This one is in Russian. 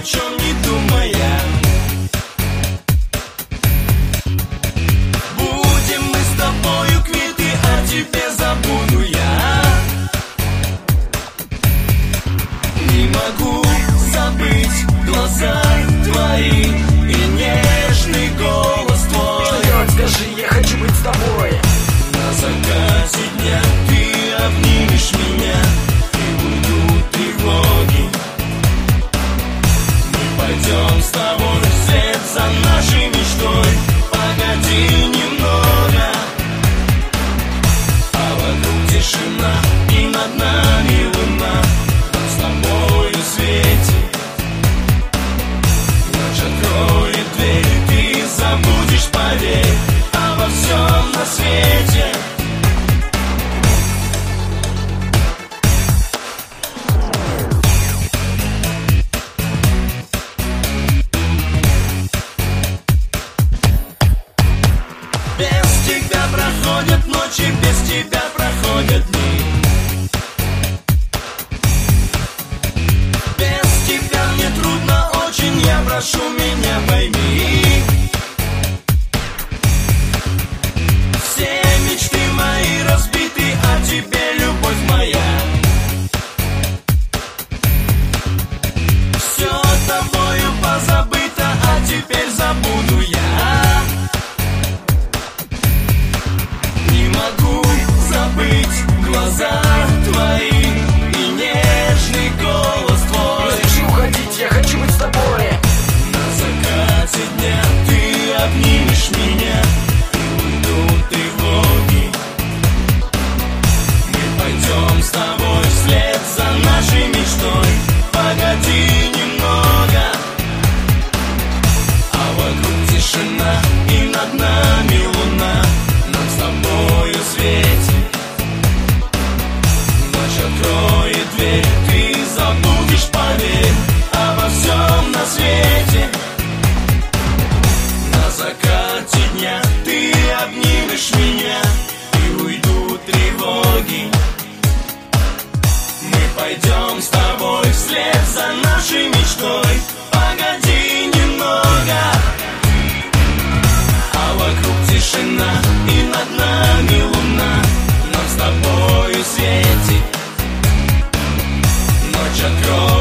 Attention, you. тобой, вслед за нашей мечтой. Погоди немного. А вокруг тишина и над нами луна. С тобою светит. Ночь откроет дверь, ты забудешь, поверь. А Обо всем на свете тебя проходят ночи, без тебя проходят дни. Без тебя мне трудно очень, я прошу меня пойми. Rosa. тишина И над нами луна. Нам с тобою светит. Ночь откроет.